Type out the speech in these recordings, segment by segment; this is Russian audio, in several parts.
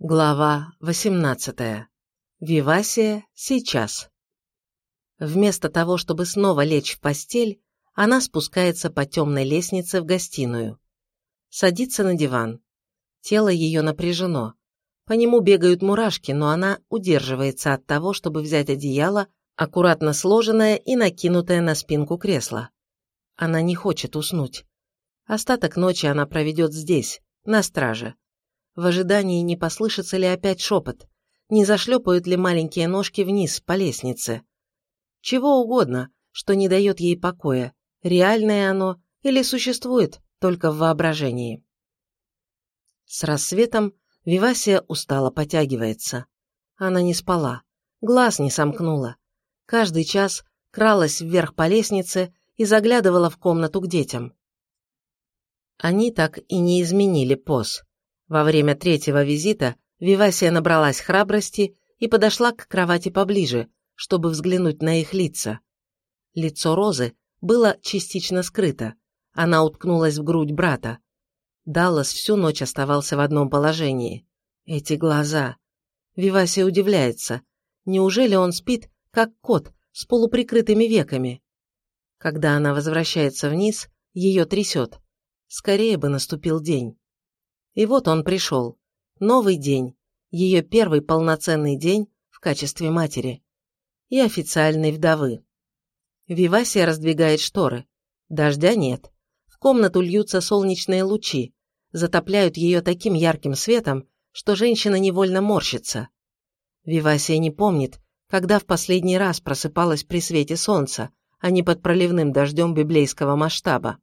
Глава 18. Вивасия сейчас. Вместо того, чтобы снова лечь в постель, она спускается по темной лестнице в гостиную. Садится на диван. Тело ее напряжено. По нему бегают мурашки, но она удерживается от того, чтобы взять одеяло, аккуратно сложенное и накинутое на спинку кресла. Она не хочет уснуть. Остаток ночи она проведет здесь, на страже в ожидании, не послышится ли опять шепот, не зашлепают ли маленькие ножки вниз по лестнице. Чего угодно, что не дает ей покоя, реальное оно или существует только в воображении. С рассветом Вивасия устало потягивается. Она не спала, глаз не сомкнула. Каждый час кралась вверх по лестнице и заглядывала в комнату к детям. Они так и не изменили поз. Во время третьего визита Вивасия набралась храбрости и подошла к кровати поближе, чтобы взглянуть на их лица. Лицо Розы было частично скрыто. Она уткнулась в грудь брата. Даллас всю ночь оставался в одном положении. Эти глаза. Вивасия удивляется. Неужели он спит, как кот, с полуприкрытыми веками? Когда она возвращается вниз, ее трясет. Скорее бы наступил день. И вот он пришел. Новый день. Ее первый полноценный день в качестве матери. И официальной вдовы. Вивасия раздвигает шторы. Дождя нет. В комнату льются солнечные лучи, затопляют ее таким ярким светом, что женщина невольно морщится. Вивасия не помнит, когда в последний раз просыпалась при свете солнца, а не под проливным дождем библейского масштаба.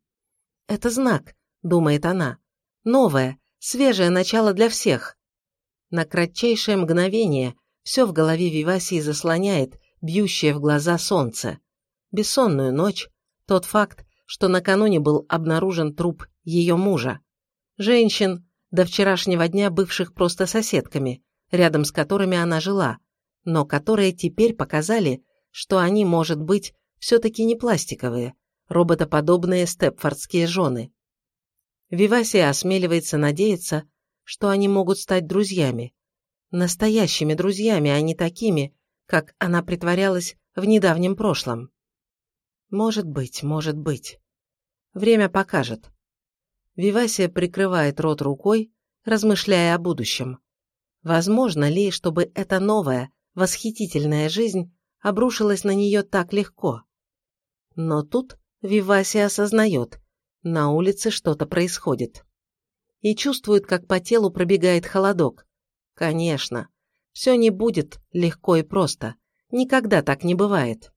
«Это знак», — думает она, — «новое, свежее начало для всех. На кратчайшее мгновение все в голове Вивасии заслоняет бьющее в глаза солнце. Бессонную ночь, тот факт, что накануне был обнаружен труп ее мужа. Женщин, до вчерашнего дня бывших просто соседками, рядом с которыми она жила, но которые теперь показали, что они, может быть, все-таки не пластиковые, роботоподобные степфордские жены. Вивасия осмеливается надеяться, что они могут стать друзьями. Настоящими друзьями, а не такими, как она притворялась в недавнем прошлом. Может быть, может быть. Время покажет. Вивасия прикрывает рот рукой, размышляя о будущем. Возможно ли, чтобы эта новая, восхитительная жизнь обрушилась на нее так легко? Но тут Вивасия осознает, на улице что-то происходит. И чувствует, как по телу пробегает холодок. Конечно, все не будет легко и просто. Никогда так не бывает.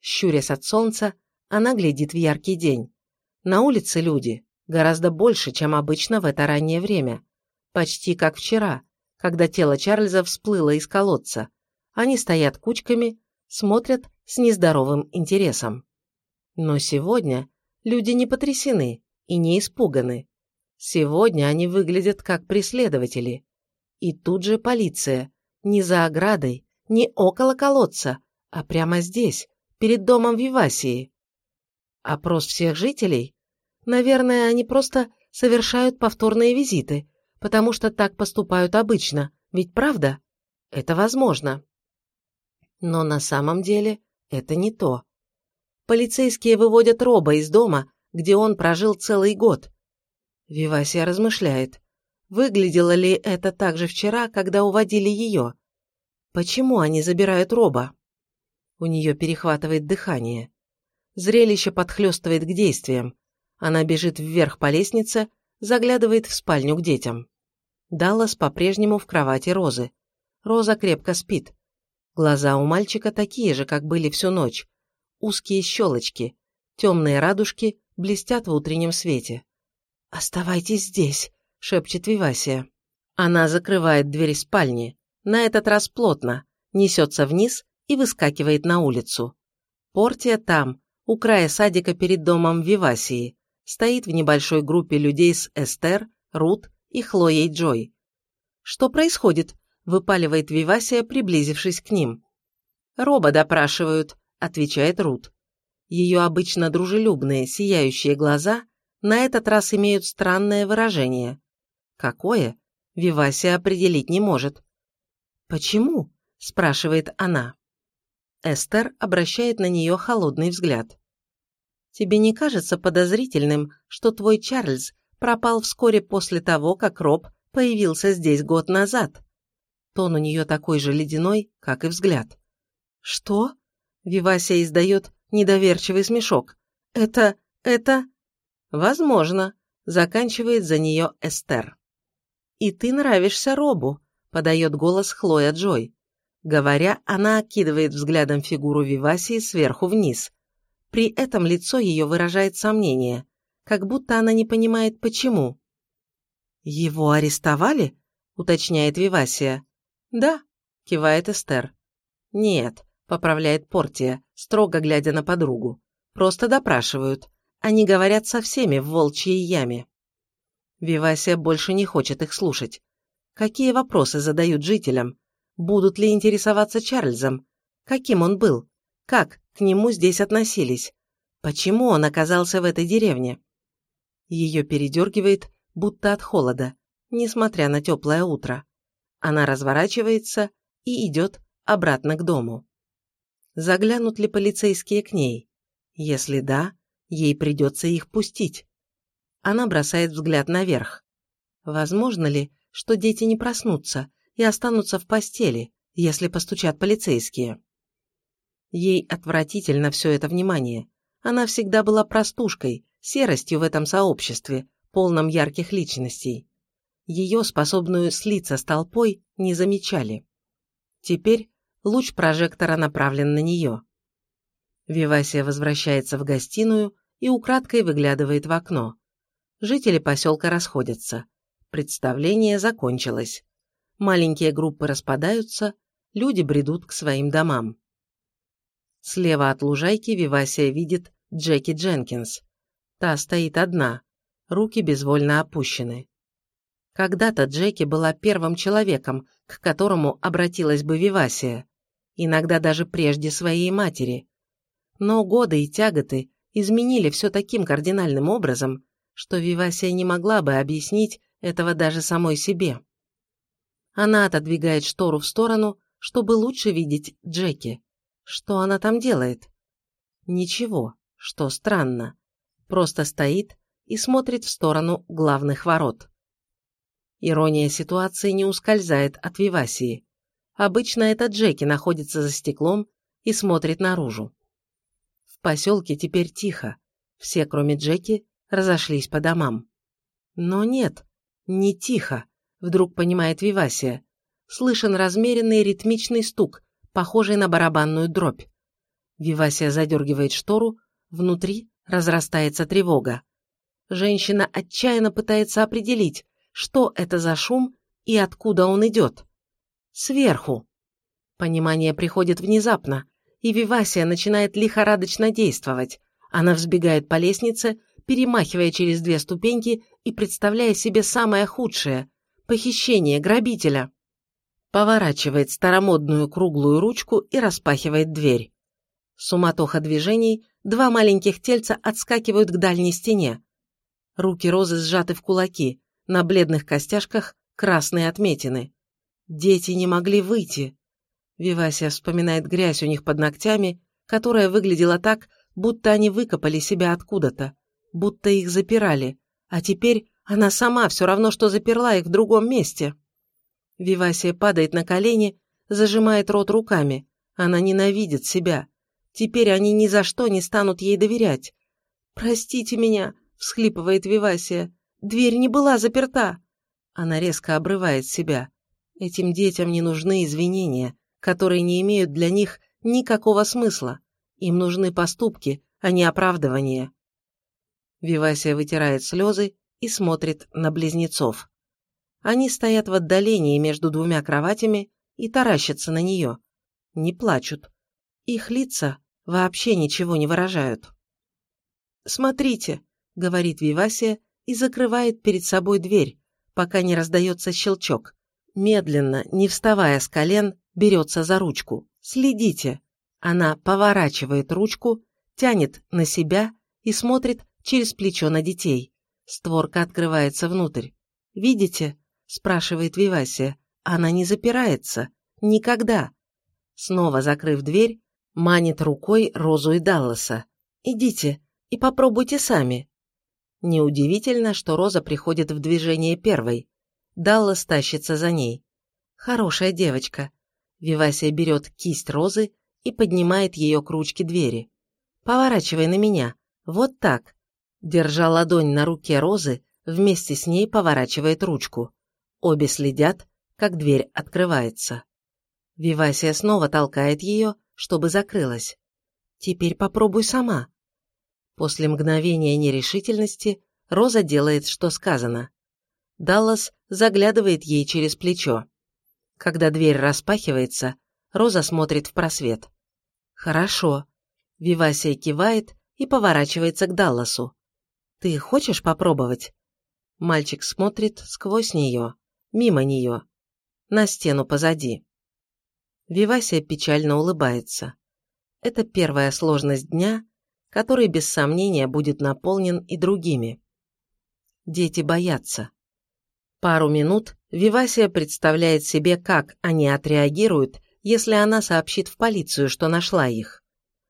Щурясь от солнца, она глядит в яркий день. На улице люди, гораздо больше, чем обычно в это раннее время. Почти как вчера, когда тело Чарльза всплыло из колодца. Они стоят кучками, смотрят с нездоровым интересом. Но сегодня люди не потрясены и не испуганы. Сегодня они выглядят как преследователи. И тут же полиция. Не за оградой, не около колодца, а прямо здесь, перед домом Вивасии. Опрос всех жителей? Наверное, они просто совершают повторные визиты, потому что так поступают обычно, ведь правда? Это возможно. Но на самом деле это не то. Полицейские выводят Роба из дома, где он прожил целый год. Вивасия размышляет, выглядело ли это так же вчера, когда уводили ее. Почему они забирают Роба? У нее перехватывает дыхание. Зрелище подхлестывает к действиям. Она бежит вверх по лестнице, заглядывает в спальню к детям. Даллас по-прежнему в кровати Розы. Роза крепко спит. Глаза у мальчика такие же, как были всю ночь, узкие щелочки, темные радужки блестят в утреннем свете. «Оставайтесь здесь», — шепчет Вивасия. Она закрывает дверь спальни, на этот раз плотно, несется вниз и выскакивает на улицу. Портия там, у края садика перед домом Вивасии, стоит в небольшой группе людей с Эстер, Рут и Хлоей Джой. «Что происходит?» – выпаливает Вивасия, приблизившись к ним. «Роба допрашивают», – отвечает Рут. Ее обычно дружелюбные, сияющие глаза на этот раз имеют странное выражение. Какое? Вивасия определить не может. «Почему?» – спрашивает она. Эстер обращает на нее холодный взгляд. «Тебе не кажется подозрительным, что твой Чарльз пропал вскоре после того, как Роб появился здесь год назад?» Тон у нее такой же ледяной, как и взгляд. «Что?» – Вивасия издает недоверчивый смешок. «Это... это...» «Возможно», – заканчивает за нее Эстер. «И ты нравишься Робу», – подает голос Хлоя Джой. Говоря, она окидывает взглядом фигуру Вивасии сверху вниз. При этом лицо ее выражает сомнение, как будто она не понимает, почему. «Его арестовали?» – уточняет Вивасия. «Да», – кивает Эстер. «Нет», – поправляет Портия, строго глядя на подругу. «Просто допрашивают. Они говорят со всеми в волчьей яме». Вивасия больше не хочет их слушать. Какие вопросы задают жителям? Будут ли интересоваться Чарльзом? Каким он был? Как к нему здесь относились? Почему он оказался в этой деревне? Ее передергивает, будто от холода, несмотря на теплое утро. Она разворачивается и идет обратно к дому. Заглянут ли полицейские к ней? Если да, ей придется их пустить. Она бросает взгляд наверх. Возможно ли, что дети не проснутся и останутся в постели, если постучат полицейские? Ей отвратительно все это внимание. Она всегда была простушкой, серостью в этом сообществе, полном ярких личностей. Ее, способную слиться с толпой, не замечали. Теперь луч прожектора направлен на нее. Вивасия возвращается в гостиную и украдкой выглядывает в окно. Жители поселка расходятся. Представление закончилось. Маленькие группы распадаются, люди бредут к своим домам. Слева от лужайки Вивасия видит Джеки Дженкинс. Та стоит одна, руки безвольно опущены. Когда-то Джеки была первым человеком, к которому обратилась бы Вивасия, иногда даже прежде своей матери. Но годы и тяготы изменили все таким кардинальным образом, что Вивасия не могла бы объяснить этого даже самой себе. Она отодвигает штору в сторону, чтобы лучше видеть Джеки. Что она там делает? Ничего, что странно. Просто стоит и смотрит в сторону главных ворот. Ирония ситуации не ускользает от Вивасии. Обычно это Джеки находится за стеклом и смотрит наружу. В поселке теперь тихо. Все, кроме Джеки, разошлись по домам. Но нет, не тихо, вдруг понимает Вивасия. Слышен размеренный ритмичный стук, похожий на барабанную дробь. Вивасия задергивает штору, внутри разрастается тревога. Женщина отчаянно пытается определить, что это за шум и откуда он идет. Сверху. Понимание приходит внезапно, и Вивасия начинает лихорадочно действовать. Она взбегает по лестнице, перемахивая через две ступеньки и представляя себе самое худшее – похищение грабителя. Поворачивает старомодную круглую ручку и распахивает дверь. Суматоха движений, два маленьких тельца отскакивают к дальней стене. Руки Розы сжаты в кулаки, на бледных костяшках красные отметины. Дети не могли выйти. Вивасия вспоминает грязь у них под ногтями, которая выглядела так, будто они выкопали себя откуда-то будто их запирали, а теперь она сама все равно, что заперла их в другом месте. Вивасия падает на колени, зажимает рот руками. Она ненавидит себя. Теперь они ни за что не станут ей доверять. «Простите меня», — всхлипывает Вивасия. «Дверь не была заперта». Она резко обрывает себя. Этим детям не нужны извинения, которые не имеют для них никакого смысла. Им нужны поступки, а не оправдывания. Вивасия вытирает слезы и смотрит на близнецов. Они стоят в отдалении между двумя кроватями и таращатся на нее. Не плачут. Их лица вообще ничего не выражают. «Смотрите», — говорит Вивасия и закрывает перед собой дверь, пока не раздается щелчок. Медленно, не вставая с колен, берется за ручку. «Следите». Она поворачивает ручку, тянет на себя и смотрит через плечо на детей. Створка открывается внутрь. Видите? спрашивает Вивасия. Она не запирается. Никогда. Снова закрыв дверь, манит рукой Розу и Далласа. «Идите и попробуйте сами». Неудивительно, что Роза приходит в движение первой. Даллас тащится за ней. Хорошая девочка. Вивасия берет кисть Розы и поднимает ее к ручке двери. «Поворачивай на меня. Вот так». Держа ладонь на руке Розы, вместе с ней поворачивает ручку. Обе следят, как дверь открывается. Вивасия снова толкает ее, чтобы закрылась. «Теперь попробуй сама». После мгновения нерешительности Роза делает, что сказано. Даллас заглядывает ей через плечо. Когда дверь распахивается, Роза смотрит в просвет. «Хорошо». Вивасия кивает и поворачивается к Далласу. «Ты хочешь попробовать?» Мальчик смотрит сквозь нее, мимо нее, на стену позади. Вивасия печально улыбается. Это первая сложность дня, который без сомнения будет наполнен и другими. Дети боятся. Пару минут Вивасия представляет себе, как они отреагируют, если она сообщит в полицию, что нашла их.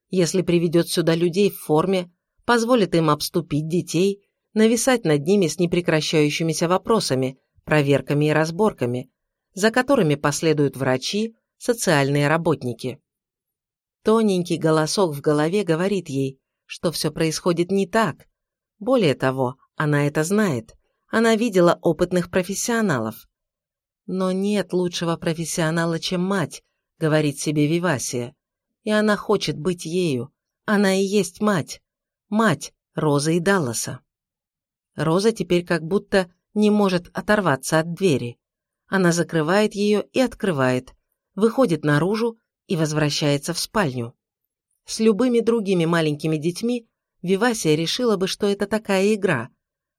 Если приведет сюда людей в форме, позволит им обступить детей, нависать над ними с непрекращающимися вопросами, проверками и разборками, за которыми последуют врачи, социальные работники. Тоненький голосок в голове говорит ей, что все происходит не так. Более того, она это знает. Она видела опытных профессионалов. Но нет лучшего профессионала, чем мать, говорит себе Вивасия. И она хочет быть ею. Она и есть мать. Мать Розы и Далласа. Роза теперь как будто не может оторваться от двери. Она закрывает ее и открывает, выходит наружу и возвращается в спальню. С любыми другими маленькими детьми Вивасия решила бы, что это такая игра.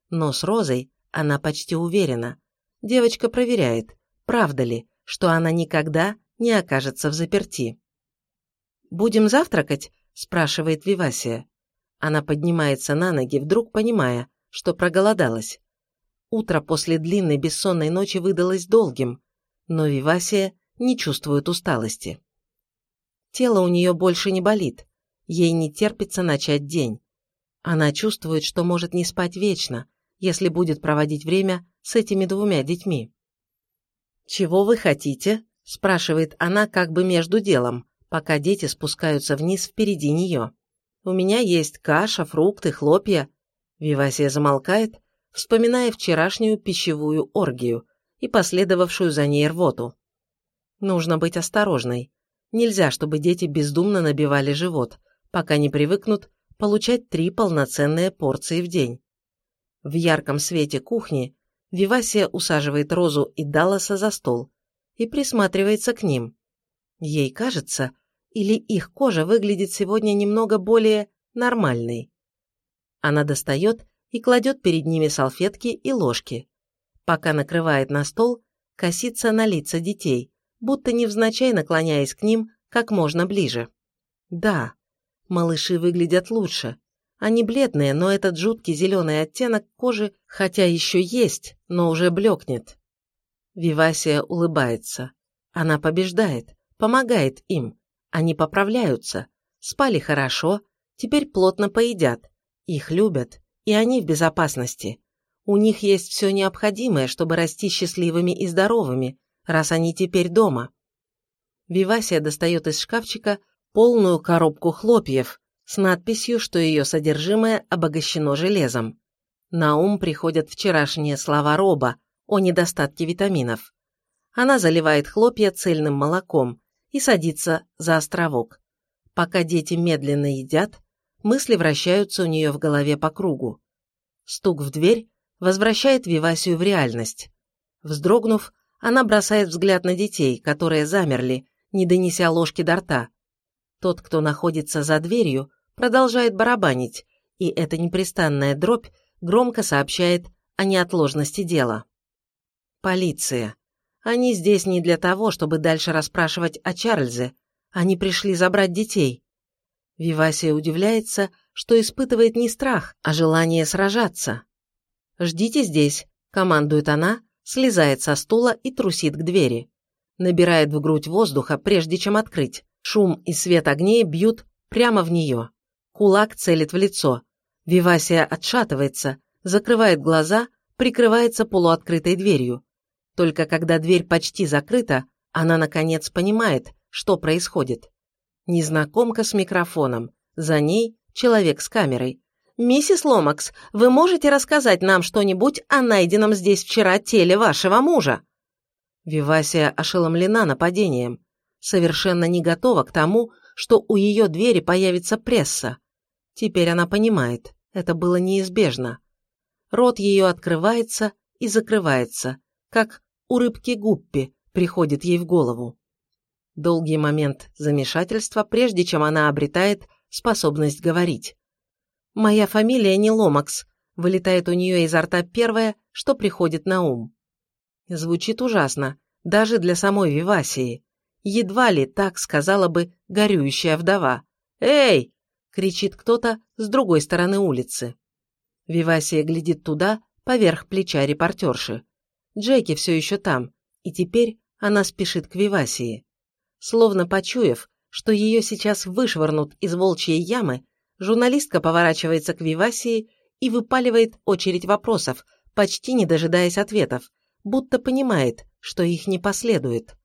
Но с Розой она почти уверена. Девочка проверяет, правда ли, что она никогда не окажется в заперти. «Будем завтракать?» – спрашивает Вивасия. Она поднимается на ноги, вдруг понимая, что проголодалась. Утро после длинной бессонной ночи выдалось долгим, но Вивасия не чувствует усталости. Тело у нее больше не болит, ей не терпится начать день. Она чувствует, что может не спать вечно, если будет проводить время с этими двумя детьми. «Чего вы хотите?» – спрашивает она как бы между делом, пока дети спускаются вниз впереди нее. «У меня есть каша, фрукты, хлопья». Вивасия замолкает, вспоминая вчерашнюю пищевую оргию и последовавшую за ней рвоту. Нужно быть осторожной. Нельзя, чтобы дети бездумно набивали живот, пока не привыкнут получать три полноценные порции в день. В ярком свете кухни Вивасия усаживает Розу и Далласа за стол и присматривается к ним. Ей кажется, или их кожа выглядит сегодня немного более нормальной. Она достает и кладет перед ними салфетки и ложки. Пока накрывает на стол, косится на лица детей, будто невзначай наклоняясь к ним как можно ближе. Да, малыши выглядят лучше. Они бледные, но этот жуткий зеленый оттенок кожи, хотя еще есть, но уже блекнет. Вивасия улыбается. Она побеждает, помогает им. Они поправляются, спали хорошо, теперь плотно поедят. Их любят, и они в безопасности. У них есть все необходимое, чтобы расти счастливыми и здоровыми, раз они теперь дома. Вивасия достает из шкафчика полную коробку хлопьев с надписью, что ее содержимое обогащено железом. На ум приходят вчерашние слова Роба о недостатке витаминов. Она заливает хлопья цельным молоком и садится за островок. Пока дети медленно едят, мысли вращаются у нее в голове по кругу. Стук в дверь возвращает Вивасию в реальность. Вздрогнув, она бросает взгляд на детей, которые замерли, не донеся ложки до рта. Тот, кто находится за дверью, продолжает барабанить, и эта непрестанная дробь громко сообщает о неотложности дела. Полиция. Они здесь не для того, чтобы дальше расспрашивать о Чарльзе. Они пришли забрать детей. Вивасия удивляется, что испытывает не страх, а желание сражаться. «Ждите здесь», – командует она, слезает со стула и трусит к двери. Набирает в грудь воздуха, прежде чем открыть. Шум и свет огней бьют прямо в нее. Кулак целит в лицо. Вивасия отшатывается, закрывает глаза, прикрывается полуоткрытой дверью. Только когда дверь почти закрыта, она, наконец, понимает, что происходит. Незнакомка с микрофоном, за ней человек с камерой. «Миссис Ломакс, вы можете рассказать нам что-нибудь о найденном здесь вчера теле вашего мужа?» Вивасия ошеломлена нападением, совершенно не готова к тому, что у ее двери появится пресса. Теперь она понимает, это было неизбежно. Рот ее открывается и закрывается, как у рыбки Гуппи приходит ей в голову. Долгий момент замешательства, прежде чем она обретает способность говорить. «Моя фамилия не Ломакс», вылетает у нее изо рта первое, что приходит на ум. Звучит ужасно, даже для самой Вивасии. Едва ли так сказала бы горюющая вдова. «Эй!» — кричит кто-то с другой стороны улицы. Вивасия глядит туда, поверх плеча репортерши. Джеки все еще там, и теперь она спешит к Вивасии. Словно почуяв, что ее сейчас вышвырнут из волчьей ямы, журналистка поворачивается к Вивасии и выпаливает очередь вопросов, почти не дожидаясь ответов, будто понимает, что их не последует.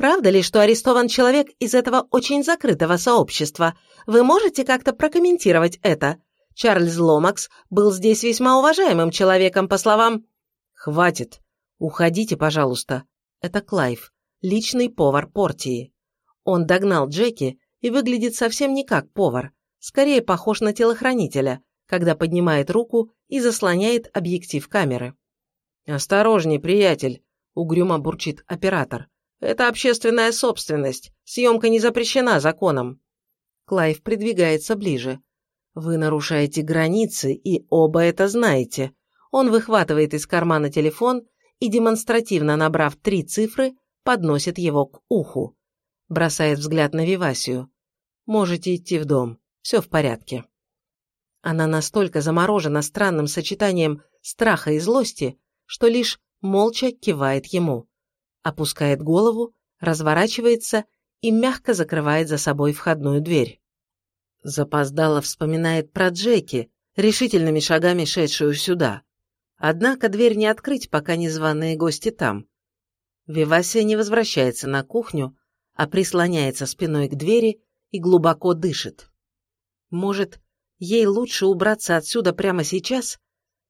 «Правда ли, что арестован человек из этого очень закрытого сообщества? Вы можете как-то прокомментировать это? Чарльз Ломакс был здесь весьма уважаемым человеком, по словам...» «Хватит. Уходите, пожалуйста». Это Клайв личный повар Портии. Он догнал Джеки и выглядит совсем не как повар, скорее похож на телохранителя, когда поднимает руку и заслоняет объектив камеры. «Осторожней, приятель», — угрюмо бурчит оператор. «Это общественная собственность. Съемка не запрещена законом». Клайв придвигается ближе. «Вы нарушаете границы, и оба это знаете». Он выхватывает из кармана телефон и, демонстративно набрав три цифры, подносит его к уху. Бросает взгляд на Вивасию. «Можете идти в дом. Все в порядке». Она настолько заморожена странным сочетанием страха и злости, что лишь молча кивает ему. Опускает голову, разворачивается и мягко закрывает за собой входную дверь. Запоздало вспоминает про Джеки, решительными шагами шедшую сюда. Однако дверь не открыть, пока незваные гости там. Вивасия не возвращается на кухню, а прислоняется спиной к двери и глубоко дышит. Может, ей лучше убраться отсюда прямо сейчас,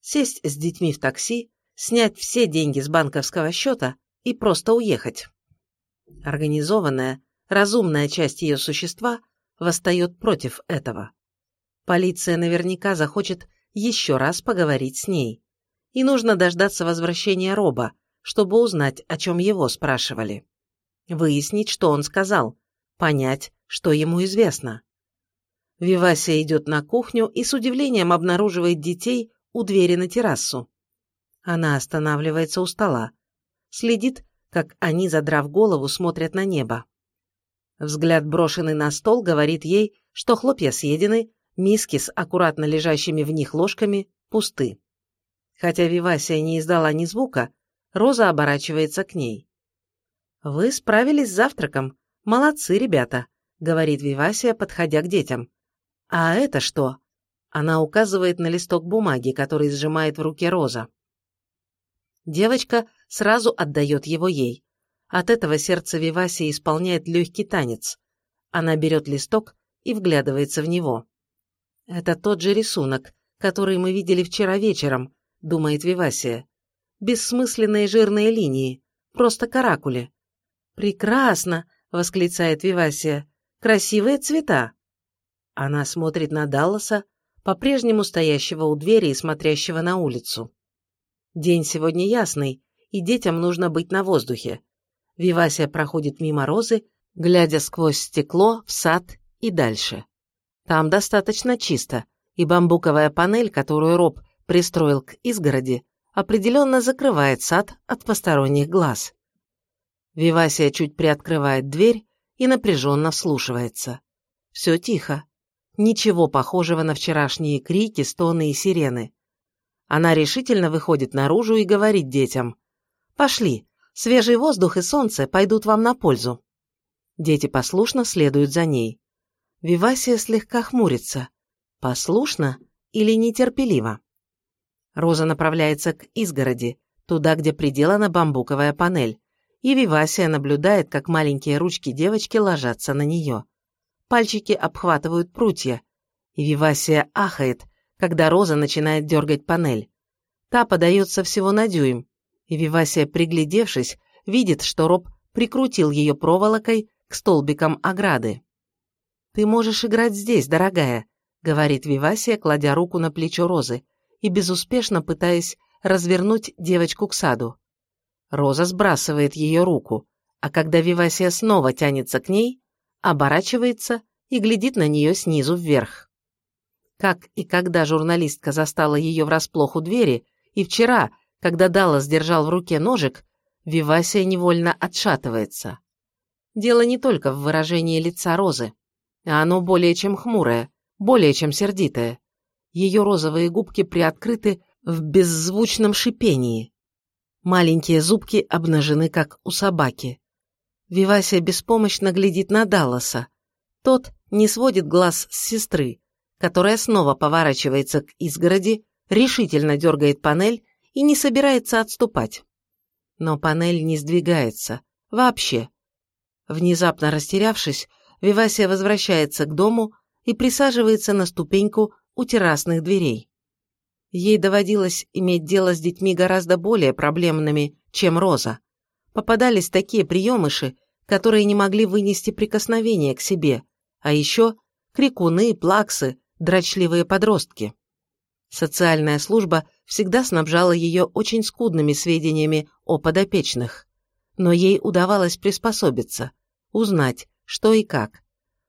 сесть с детьми в такси, снять все деньги с банковского счета и просто уехать. Организованная, разумная часть ее существа восстает против этого. Полиция наверняка захочет еще раз поговорить с ней. И нужно дождаться возвращения Роба, чтобы узнать, о чем его спрашивали. Выяснить, что он сказал, понять, что ему известно. Вивасия идет на кухню и с удивлением обнаруживает детей у двери на террасу. Она останавливается у стола, следит, как они, задрав голову, смотрят на небо. Взгляд, брошенный на стол, говорит ей, что хлопья съедены, миски с аккуратно лежащими в них ложками пусты. Хотя Вивасия не издала ни звука, Роза оборачивается к ней. «Вы справились с завтраком. Молодцы, ребята», — говорит Вивасия, подходя к детям. «А это что?» Она указывает на листок бумаги, который сжимает в руке Роза. Девочка сразу отдает его ей. От этого сердце Вивасии исполняет легкий танец. Она берет листок и вглядывается в него. «Это тот же рисунок, который мы видели вчера вечером», — думает Вивасия бессмысленные жирные линии, просто каракули. «Прекрасно!» — восклицает Вивасия. «Красивые цвета!» Она смотрит на Далласа, по-прежнему стоящего у двери и смотрящего на улицу. День сегодня ясный, и детям нужно быть на воздухе. Вивасия проходит мимо розы, глядя сквозь стекло в сад и дальше. Там достаточно чисто, и бамбуковая панель, которую Роб пристроил к изгороди, определенно закрывает сад от посторонних глаз. Вивасия чуть приоткрывает дверь и напряженно вслушивается. Все тихо. Ничего похожего на вчерашние крики, стоны и сирены. Она решительно выходит наружу и говорит детям. Пошли, свежий воздух и солнце пойдут вам на пользу». Дети послушно следуют за ней. Вивасия слегка хмурится. Послушно или нетерпеливо? Роза направляется к изгороди, туда, где приделана бамбуковая панель, и Вивасия наблюдает, как маленькие ручки девочки ложатся на нее. Пальчики обхватывают прутья, и Вивасия ахает, когда Роза начинает дергать панель. Та подается всего на дюйм, и Вивасия, приглядевшись, видит, что Роб прикрутил ее проволокой к столбикам ограды. «Ты можешь играть здесь, дорогая», — говорит Вивасия, кладя руку на плечо Розы и безуспешно пытаясь развернуть девочку к саду. Роза сбрасывает ее руку, а когда Вивасия снова тянется к ней, оборачивается и глядит на нее снизу вверх. Как и когда журналистка застала ее врасплох у двери, и вчера, когда Даллас держал в руке ножик, Вивасия невольно отшатывается. Дело не только в выражении лица Розы, а оно более чем хмурое, более чем сердитое. Ее розовые губки приоткрыты в беззвучном шипении, Маленькие зубки обнажены, как у собаки. Вивасия беспомощно глядит на Далласа. Тот не сводит глаз с сестры, которая снова поворачивается к изгороди, решительно дергает панель и не собирается отступать. Но панель не сдвигается. Вообще. Внезапно растерявшись, Вивасия возвращается к дому и присаживается на ступеньку у террасных дверей. Ей доводилось иметь дело с детьми гораздо более проблемными, чем Роза. Попадались такие приемыши, которые не могли вынести прикосновения к себе, а еще крикуны, плаксы, дрочливые подростки. Социальная служба всегда снабжала ее очень скудными сведениями о подопечных, но ей удавалось приспособиться, узнать, что и как.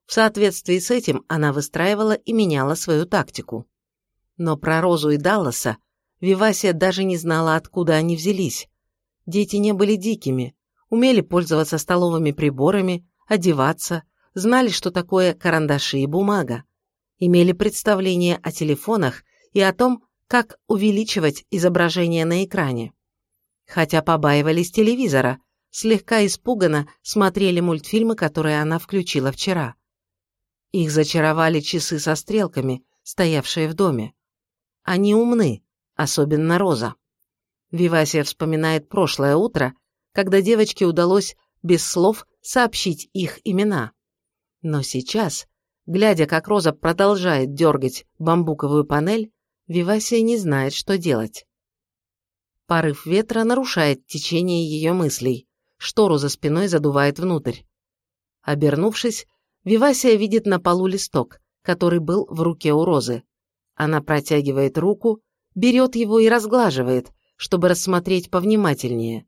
В соответствии с этим она выстраивала и меняла свою тактику. Но про Розу и Далласа Вивасия даже не знала, откуда они взялись. Дети не были дикими, умели пользоваться столовыми приборами, одеваться, знали, что такое карандаши и бумага, имели представление о телефонах и о том, как увеличивать изображение на экране. Хотя побаивались телевизора, слегка испуганно смотрели мультфильмы, которые она включила вчера. Их зачаровали часы со стрелками, стоявшие в доме. Они умны, особенно Роза. Вивасия вспоминает прошлое утро, когда девочке удалось без слов сообщить их имена. Но сейчас, глядя, как Роза продолжает дергать бамбуковую панель, Вивасия не знает, что делать. Порыв ветра нарушает течение ее мыслей, штору за спиной задувает внутрь. Обернувшись, Вивасия видит на полу листок, который был в руке у Розы. Она протягивает руку, берет его и разглаживает, чтобы рассмотреть повнимательнее.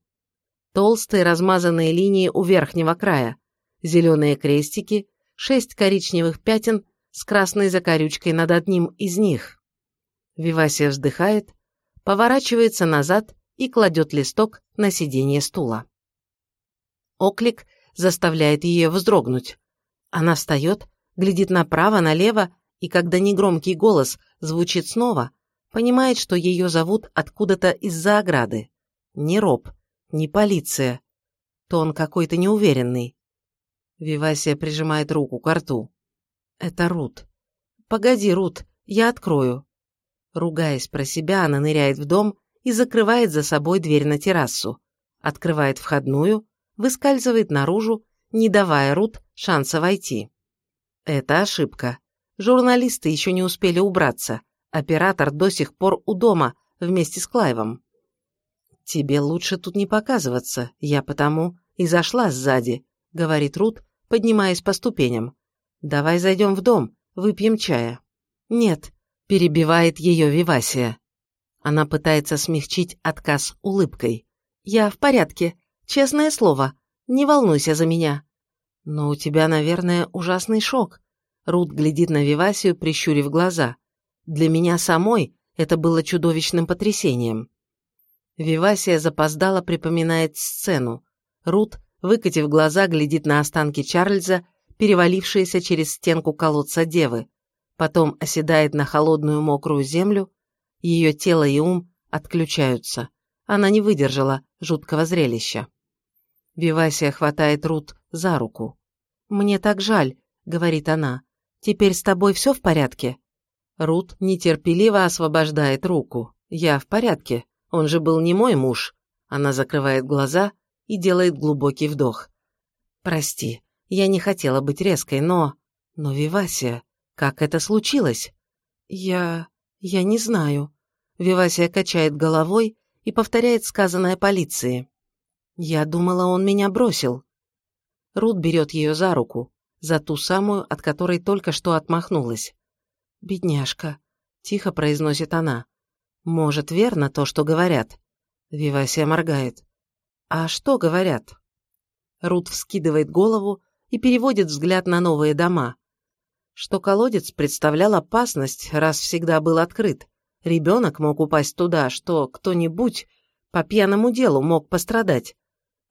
Толстые размазанные линии у верхнего края, зеленые крестики, шесть коричневых пятен с красной закорючкой над одним из них. Вивасия вздыхает, поворачивается назад и кладет листок на сиденье стула. Оклик заставляет ее вздрогнуть. Она встает, глядит направо, налево и когда негромкий голос звучит снова, понимает, что ее зовут откуда-то из-за ограды. Не Роб, не полиция. То он какой-то неуверенный. Вивасия прижимает руку к рту. Это Рут. Погоди, Рут, я открою. Ругаясь про себя, она ныряет в дом и закрывает за собой дверь на террасу. Открывает входную, выскальзывает наружу, не давая Рут шанса войти. Это ошибка. Журналисты еще не успели убраться. Оператор до сих пор у дома вместе с Клайвом. «Тебе лучше тут не показываться, я потому и зашла сзади», — говорит Рут, поднимаясь по ступеням. «Давай зайдем в дом, выпьем чая». «Нет», — перебивает ее Вивасия. Она пытается смягчить отказ улыбкой. «Я в порядке, честное слово, не волнуйся за меня». «Но у тебя, наверное, ужасный шок», Рут глядит на Вивасию, прищурив глаза. Для меня самой это было чудовищным потрясением. Вивасия запоздала припоминает сцену. Рут, выкатив глаза, глядит на останки Чарльза, перевалившиеся через стенку колодца Девы. Потом оседает на холодную мокрую землю. Ее тело и ум отключаются. Она не выдержала, жуткого зрелища. Вивасия хватает Рут за руку. «Мне так жаль», — говорит она. «Теперь с тобой все в порядке?» Рут нетерпеливо освобождает руку. «Я в порядке. Он же был не мой муж». Она закрывает глаза и делает глубокий вдох. «Прости, я не хотела быть резкой, но...» «Но, Вивасия, как это случилось?» «Я... я не знаю». Вивасия качает головой и повторяет сказанное полиции. «Я думала, он меня бросил». Рут берет ее за руку, за ту самую, от которой только что отмахнулась. «Бедняжка», — тихо произносит она. «Может, верно то, что говорят?» Вивасия моргает. «А что говорят?» Рут вскидывает голову и переводит взгляд на новые дома. Что колодец представлял опасность, раз всегда был открыт. Ребенок мог упасть туда, что кто-нибудь по пьяному делу мог пострадать.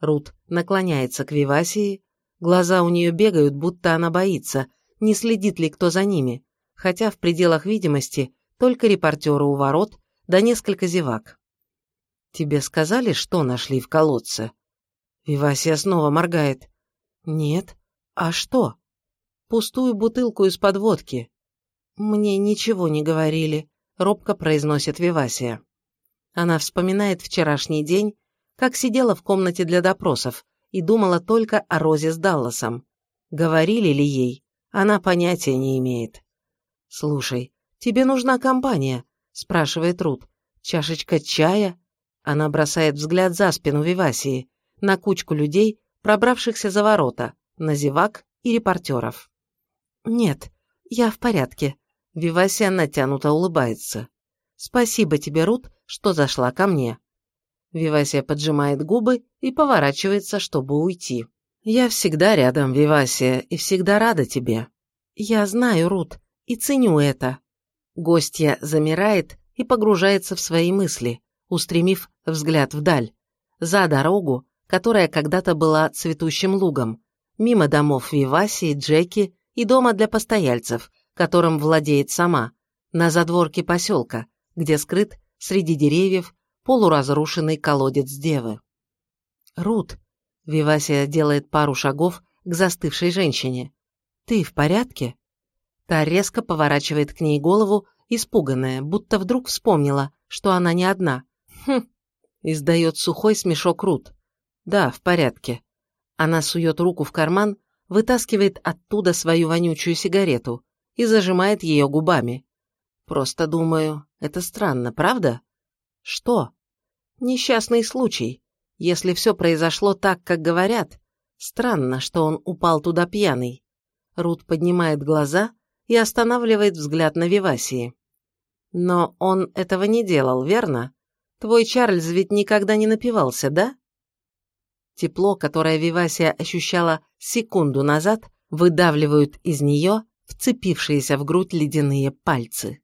Рут наклоняется к Вивасии, глаза у нее бегают, будто она боится, не следит ли кто за ними, хотя в пределах видимости только репортеры у ворот да несколько зевак. «Тебе сказали, что нашли в колодце?» Вивасия снова моргает. «Нет. А что?» «Пустую бутылку из-под водки». «Мне ничего не говорили», — робко произносит Вивасия. Она вспоминает вчерашний день, как сидела в комнате для допросов и думала только о Розе с Далласом. Говорили ли ей? Она понятия не имеет. «Слушай, тебе нужна компания», — спрашивает Рут. «Чашечка чая?» Она бросает взгляд за спину Вивасии, на кучку людей, пробравшихся за ворота, на зевак и репортеров. «Нет, я в порядке», — Вивасия натянуто улыбается. «Спасибо тебе, Рут, что зашла ко мне». Вивасия поджимает губы и поворачивается, чтобы уйти. «Я всегда рядом, Вивасия, и всегда рада тебе». «Я знаю, Рут, и ценю это». Гостья замирает и погружается в свои мысли, устремив взгляд вдаль, за дорогу, которая когда-то была цветущим лугом, мимо домов Вивасии, Джеки и дома для постояльцев, которым владеет сама, на задворке поселка, где скрыт среди деревьев полуразрушенный колодец девы. «Рут», — Вивасия делает пару шагов к застывшей женщине, — «ты в порядке?» Та резко поворачивает к ней голову, испуганная, будто вдруг вспомнила, что она не одна. «Хм», — издает сухой смешок Рут. «Да, в порядке». Она сует руку в карман, вытаскивает оттуда свою вонючую сигарету и зажимает ее губами. Просто думаю, это странно, правда? Что? Несчастный случай. Если все произошло так, как говорят, странно, что он упал туда пьяный. Рут поднимает глаза и останавливает взгляд на Вивасии. Но он этого не делал, верно? Твой Чарльз ведь никогда не напивался, да? Тепло, которое Вивасия ощущала секунду назад, выдавливают из нее вцепившиеся в грудь ледяные пальцы.